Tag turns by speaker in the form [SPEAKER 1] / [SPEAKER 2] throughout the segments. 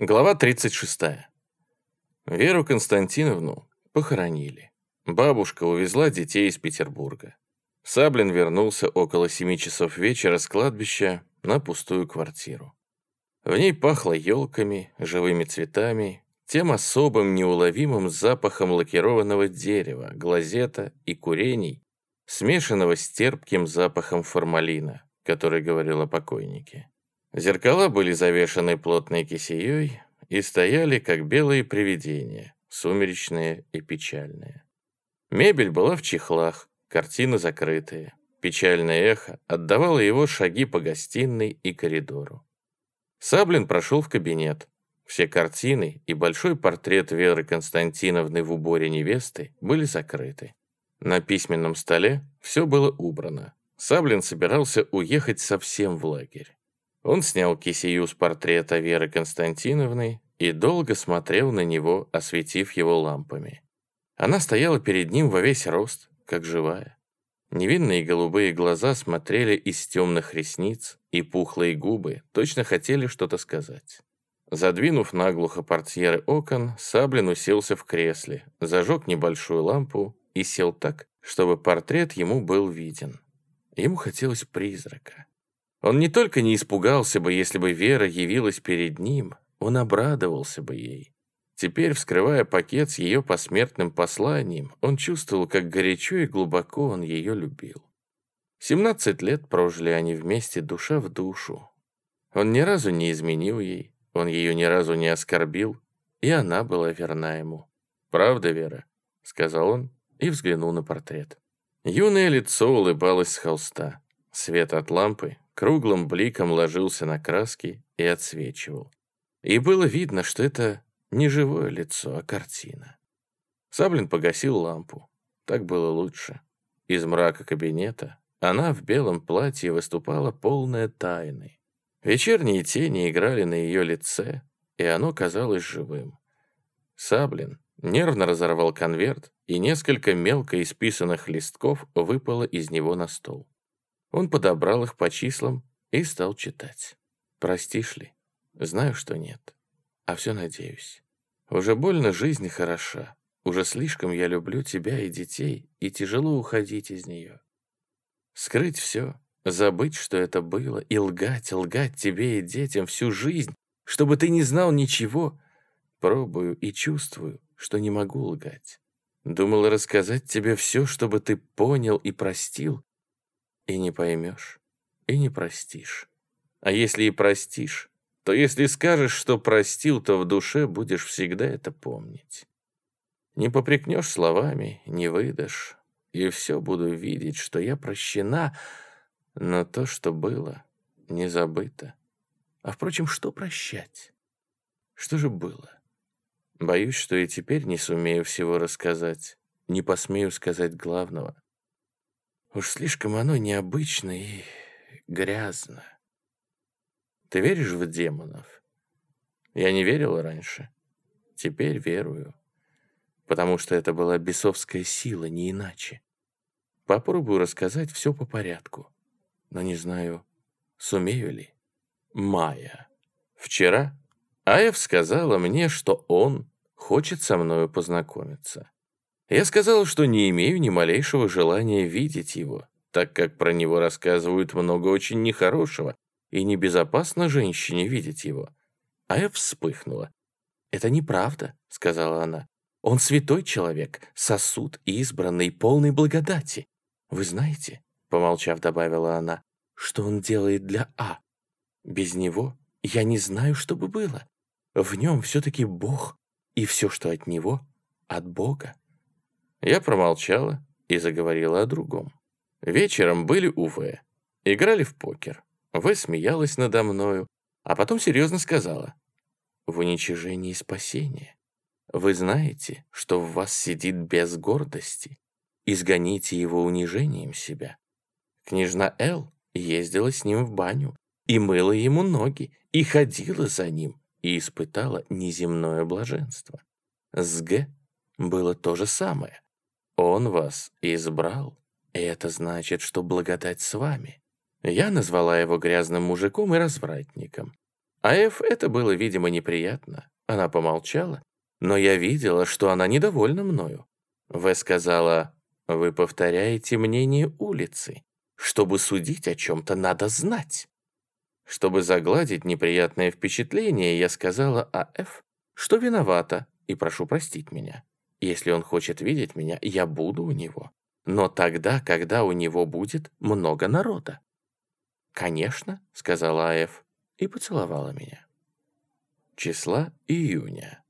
[SPEAKER 1] Глава 36. Веру Константиновну похоронили. Бабушка увезла детей из Петербурга. Саблин вернулся около семи часов вечера с кладбища на пустую квартиру. В ней пахло елками, живыми цветами, тем особым неуловимым запахом лакированного дерева, глазета и курений, смешанного с терпким запахом формалина, который говорил о покойнике. Зеркала были завешаны плотной кисеей и стояли, как белые привидения, сумеречные и печальные. Мебель была в чехлах, картины закрытые. Печальное эхо отдавало его шаги по гостиной и коридору. Саблин прошел в кабинет. Все картины и большой портрет Веры Константиновны в уборе невесты были закрыты. На письменном столе все было убрано. Саблин собирался уехать совсем в лагерь. Он снял кисею с портрета Веры Константиновны и долго смотрел на него, осветив его лампами. Она стояла перед ним во весь рост, как живая. Невинные голубые глаза смотрели из темных ресниц, и пухлые губы точно хотели что-то сказать. Задвинув наглухо портьеры окон, Саблин уселся в кресле, зажег небольшую лампу и сел так, чтобы портрет ему был виден. Ему хотелось призрака. Он не только не испугался бы, если бы Вера явилась перед ним, он обрадовался бы ей. Теперь, вскрывая пакет с ее посмертным посланием, он чувствовал, как горячо и глубоко он ее любил. Семнадцать лет прожили они вместе душа в душу. Он ни разу не изменил ей, он ее ни разу не оскорбил, и она была верна ему. «Правда, Вера?» — сказал он и взглянул на портрет. Юное лицо улыбалось с холста. Свет от лампы круглым бликом ложился на краски и отсвечивал. И было видно, что это не живое лицо, а картина. Саблин погасил лампу. Так было лучше. Из мрака кабинета она в белом платье выступала полная тайны. Вечерние тени играли на ее лице, и оно казалось живым. Саблин нервно разорвал конверт, и несколько мелко исписанных листков выпало из него на стол. Он подобрал их по числам и стал читать. «Простишь ли? Знаю, что нет. А все надеюсь. Уже больно жизнь хороша. Уже слишком я люблю тебя и детей, и тяжело уходить из нее. Скрыть все, забыть, что это было, и лгать, лгать тебе и детям всю жизнь, чтобы ты не знал ничего. Пробую и чувствую, что не могу лгать. Думала рассказать тебе все, чтобы ты понял и простил, и не поймешь, и не простишь. А если и простишь, то если скажешь, что простил, то в душе будешь всегда это помнить. Не попрекнешь словами, не выдашь, и все буду видеть, что я прощена, но то, что было, не забыто. А, впрочем, что прощать? Что же было? Боюсь, что и теперь не сумею всего рассказать, не посмею сказать главного. Уж слишком оно необычно и грязно. Ты веришь в демонов? Я не верила раньше. Теперь верую. Потому что это была бесовская сила, не иначе. Попробую рассказать все по порядку. Но не знаю, сумею ли. Майя. Вчера Аев сказала мне, что он хочет со мною познакомиться. Я сказал, что не имею ни малейшего желания видеть его, так как про него рассказывают много очень нехорошего, и небезопасно женщине видеть его. А я вспыхнула. «Это неправда», — сказала она. «Он святой человек, сосуд избранный, полный благодати. Вы знаете, — помолчав, добавила она, — что он делает для А. Без него я не знаю, что бы было. В нем все-таки Бог, и все, что от него, от Бога. Я промолчала и заговорила о другом. Вечером были у В. Играли в покер. В смеялась надо мною, а потом серьезно сказала. В уничижении спасения. Вы знаете, что в вас сидит без гордости. Изгоните его унижением себя. Княжна Эл ездила с ним в баню и мыла ему ноги, и ходила за ним, и испытала неземное блаженство. С Г было то же самое. Он вас избрал, и это значит, что благодать с вами. Я назвала его грязным мужиком и развратником. А Эф это было, видимо, неприятно. Она помолчала, но я видела, что она недовольна мною. В сказала, «Вы повторяете мнение улицы. Чтобы судить о чем-то, надо знать». Чтобы загладить неприятное впечатление, я сказала А.Ф., что виновата и прошу простить меня. Если он хочет видеть меня, я буду у него. Но тогда, когда у него будет много народа. «Конечно», — сказала А.Ф. и поцеловала меня. Числа июня.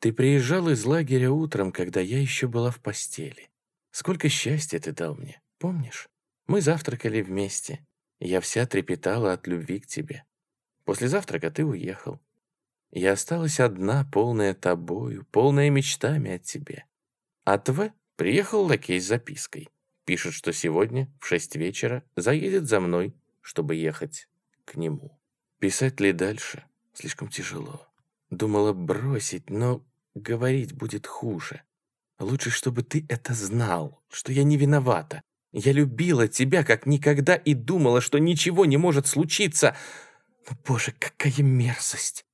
[SPEAKER 1] Ты приезжал из лагеря утром, когда я еще была в постели. Сколько счастья ты дал мне, помнишь? Мы завтракали вместе. Я вся трепетала от любви к тебе. После завтрака ты уехал. Я осталась одна, полная тобою, полная мечтами о тебе. А Тв приехал лакей с запиской. Пишет, что сегодня в шесть вечера заедет за мной, чтобы ехать к нему. Писать ли дальше? Слишком тяжело. Думала бросить, но говорить будет хуже. Лучше, чтобы ты это знал, что я не виновата. Я любила тебя как никогда и думала, что ничего не может случиться. Но, боже, какая мерзость!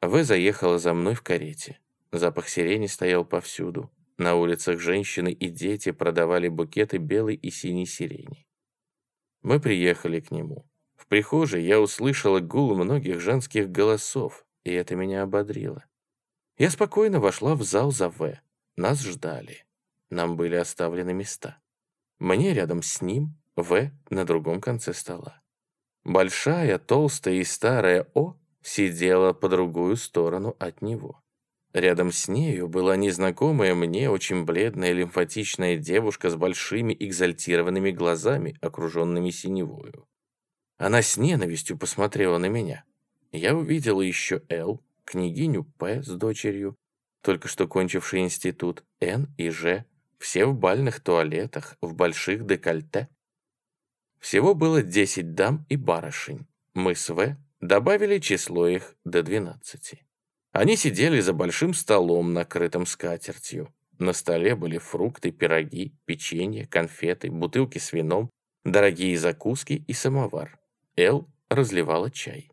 [SPEAKER 1] В заехала за мной в карете. Запах сирени стоял повсюду. На улицах женщины и дети продавали букеты белой и синей сирени. Мы приехали к нему. В прихожей я услышала гул многих женских голосов, и это меня ободрило. Я спокойно вошла в зал за В. Нас ждали. Нам были оставлены места. Мне рядом с ним, В на другом конце стола. Большая, толстая и старая О сидела по другую сторону от него. Рядом с нею была незнакомая мне очень бледная лимфатичная девушка с большими экзальтированными глазами, окруженными синевою. Она с ненавистью посмотрела на меня. Я увидела еще Эл, княгиню П с дочерью, только что кончивший институт, Н и Ж, все в бальных туалетах, в больших декольте. Всего было 10 дам и барышень. Мы с В Добавили число их до 12. Они сидели за большим столом, накрытым скатертью. На столе были фрукты, пироги, печенье, конфеты, бутылки с вином, дорогие закуски и самовар. Эл разливала чай.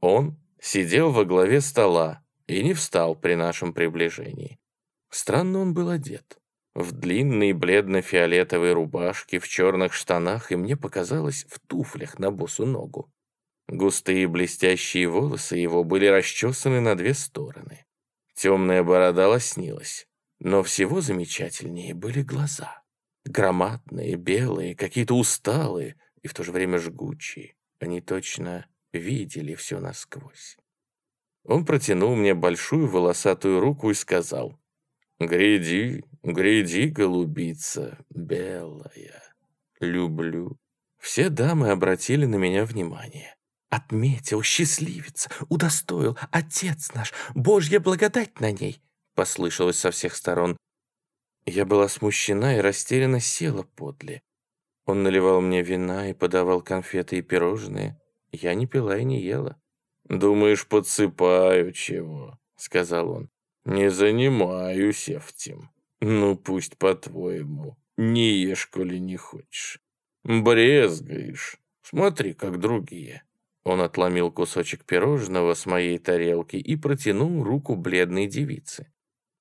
[SPEAKER 1] Он сидел во главе стола и не встал при нашем приближении. Странно он был одет. В длинной бледно-фиолетовой рубашке, в черных штанах и, мне показалось, в туфлях на босу ногу. Густые блестящие волосы его были расчесаны на две стороны. Темная борода лоснилась. Но всего замечательнее были глаза. Громадные, белые, какие-то усталые и в то же время жгучие. Они точно видели все насквозь. Он протянул мне большую волосатую руку и сказал, «Гряди, гряди, голубица, белая, люблю». Все дамы обратили на меня внимание. Отметил, счастливец, удостоил, отец наш, Божья благодать на ней!» Послышалось со всех сторон. Я была смущена и растерянно села подле. Он наливал мне вина и подавал конфеты и пирожные. Я не пила и не ела. «Думаешь, подсыпаю чего?» — сказал он. «Не занимаюсь этим. Ну, пусть по-твоему. Не ешь, коли не хочешь. Брезгаешь. Смотри, как другие. Он отломил кусочек пирожного с моей тарелки и протянул руку бледной девице.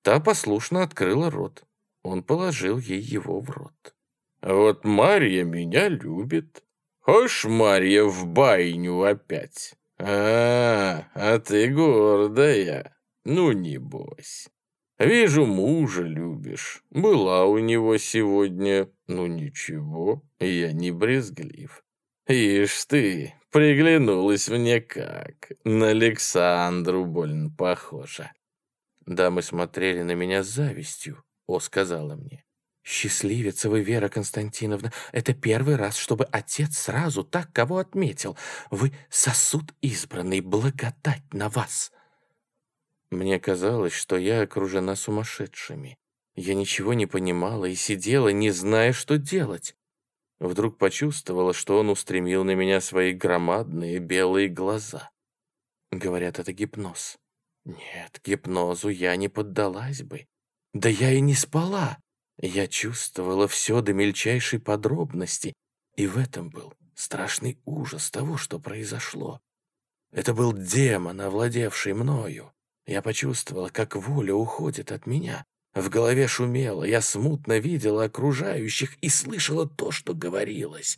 [SPEAKER 1] Та послушно открыла рот. Он положил ей его в рот. «Вот Марья меня любит. Хошь, Марья, в байню опять? А, а ты гордая. Ну, небось. Вижу, мужа любишь. Была у него сегодня. Ну, ничего, я не брезглив. Ишь ты, приглянулась мне как. На Александру больно похожа. Дамы смотрели на меня с завистью. О сказала мне. «Счастливица вы, Вера Константиновна. Это первый раз, чтобы отец сразу так кого отметил. Вы сосуд избранный, благодать на вас». Мне казалось, что я окружена сумасшедшими. Я ничего не понимала и сидела, не зная, что делать. Вдруг почувствовала, что он устремил на меня свои громадные белые глаза. Говорят, это гипноз. Нет, гипнозу я не поддалась бы. Да я и не спала. Я чувствовала все до мельчайшей подробности, и в этом был страшный ужас того, что произошло. Это был демон, овладевший мною. Я почувствовала, как воля уходит от меня. В голове шумело, я смутно видела окружающих и слышала то, что говорилось.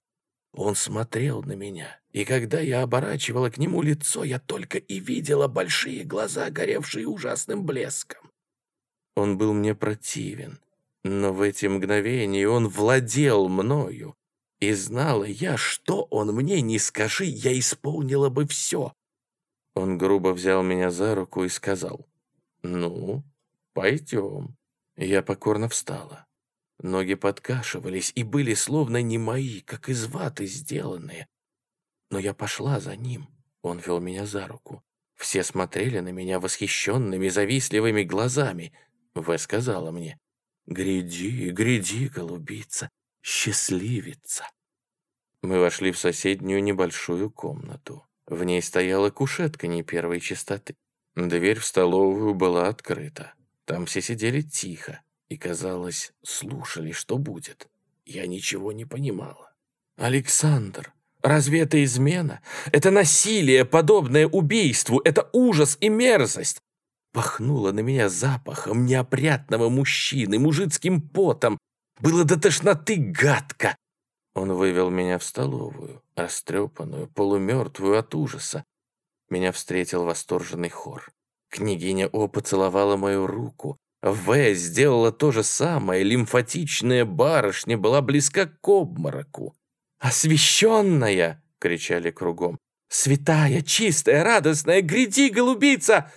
[SPEAKER 1] Он смотрел на меня, и когда я оборачивала к нему лицо, я только и видела большие глаза, горевшие ужасным блеском. Он был мне противен, но в эти мгновения он владел мною. И знала я, что он мне не скажи, я исполнила бы все. Он грубо взял меня за руку и сказал, «Ну, пойдем». Я покорно встала. Ноги подкашивались и были словно не мои, как из ваты сделанные. Но я пошла за ним. Он вел меня за руку. Все смотрели на меня восхищенными, завистливыми глазами. В сказала мне, «Гряди, гряди, голубица, счастливица». Мы вошли в соседнюю небольшую комнату. В ней стояла кушетка не первой чистоты. Дверь в столовую была открыта. Там все сидели тихо и, казалось, слушали, что будет. Я ничего не понимала. «Александр, разве это измена? Это насилие, подобное убийству, это ужас и мерзость!» Пахнуло на меня запахом неопрятного мужчины, мужицким потом. Было до тошноты гадко. Он вывел меня в столовую, растрепанную, полумертвую от ужаса. Меня встретил восторженный хор. Княгиня О поцеловала мою руку. В сделала то же самое, лимфатичная барышня была близка к обмороку. «Освященная!» — кричали кругом. «Святая, чистая, радостная, гряди, голубица!»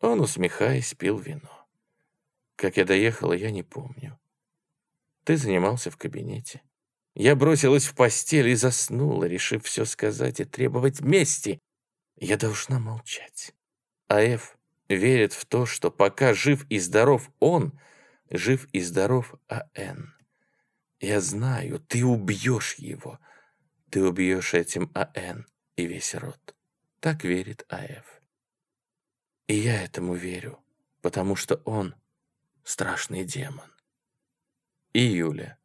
[SPEAKER 1] Он, усмехаясь, пил вино. Как я доехала, я не помню. Ты занимался в кабинете. Я бросилась в постель и заснула, решив все сказать и требовать мести. Я должна молчать. А Эф верит в то, что пока жив и здоров он, жив и здоров А.Н. Я знаю, ты убьешь его. Ты убьешь этим А.Н. и весь род. Так верит А.Ф. И я этому верю, потому что он страшный демон. И Юля.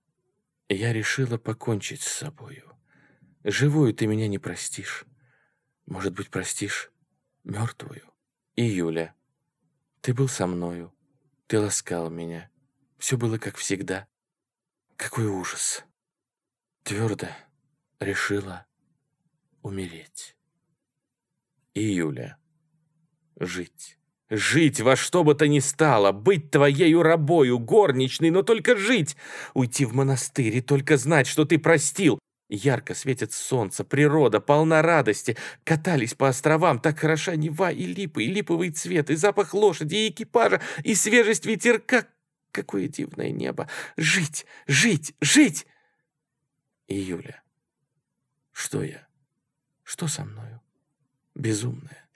[SPEAKER 1] Я решила покончить с собою. Живую ты меня не простишь. Может быть, простишь мертвую? И Юля. Ты был со мною. Ты ласкал меня. Все было как всегда. Какой ужас. Твердо решила умереть. И Юля. Жить. Жить во что бы то ни стало, быть твоею рабою, горничной, но только жить, уйти в монастырь и только знать, что ты простил. Ярко светит солнце, природа полна радости. Катались по островам, так хороша Нева и липы, и липовый цвет, и запах лошади, и экипажа, и свежесть ветерка. Какое дивное небо! Жить, жить, жить! Июля. Что я? Что со мною? Безумная.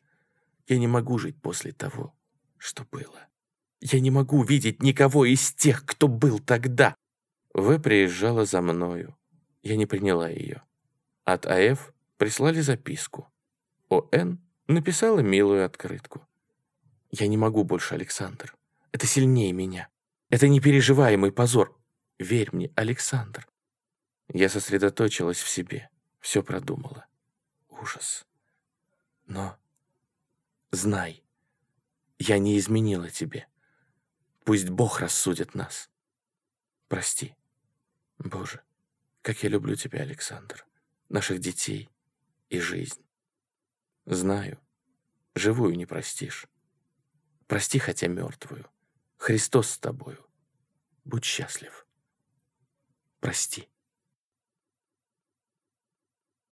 [SPEAKER 1] Я не могу жить после того, что было. Я не могу видеть никого из тех, кто был тогда. В приезжала за мною. Я не приняла ее. От АФ прислали записку. ОН написала милую открытку. Я не могу больше, Александр. Это сильнее меня. Это непереживаемый позор. Верь мне, Александр. Я сосредоточилась в себе, все продумала. Ужас. Но Знай, я не изменила тебе. Пусть Бог рассудит нас. Прости. Боже, как я люблю тебя, Александр, наших детей и жизнь. Знаю, живую не простишь. Прости хотя мертвую. Христос с тобою. Будь счастлив. Прости.